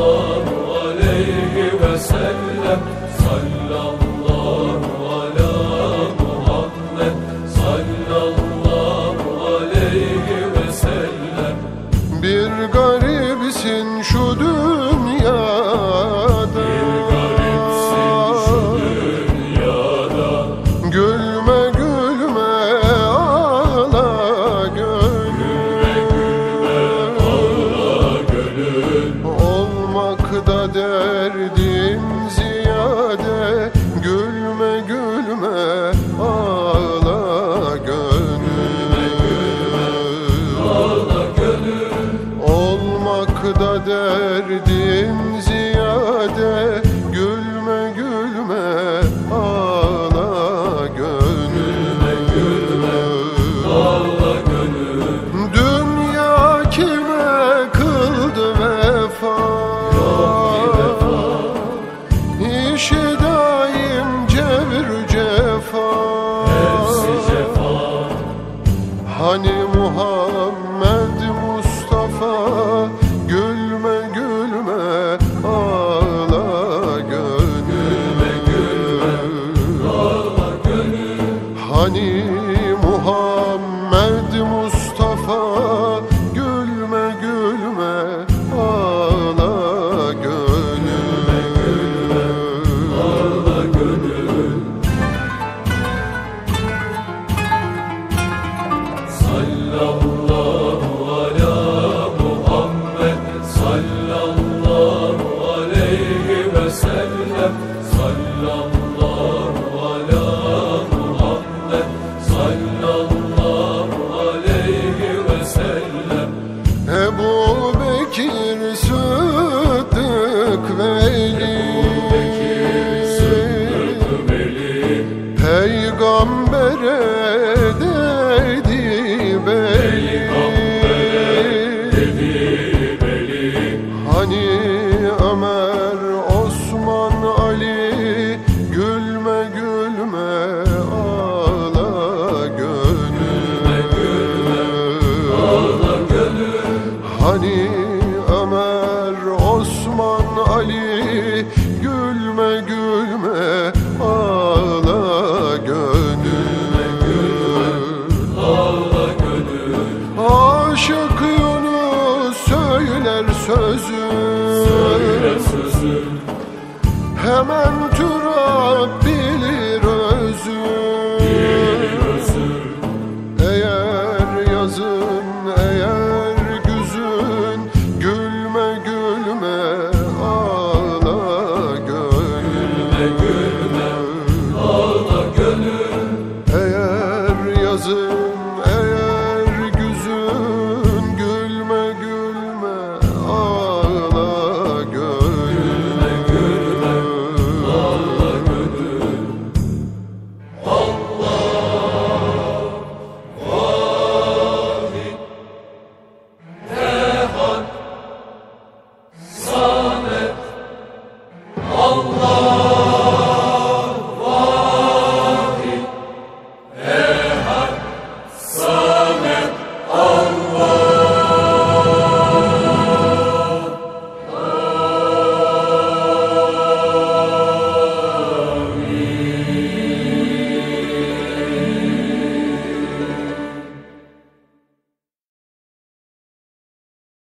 الله عليه وسلم. Olmakta derdim ziyade. Gülme gülme ağla gönül. Olmakta derdim ziyade. Gülme gülme ağla Hani Muhammed Mustafa Gülme gülme ağla gönül. Allah gönül. Hani Hani Ömer, Osman, Ali Gülme gülme aşık Yunus söyler sözü. Söyler sözü. Hemen türap bilir özü. Bilir özü. Allah.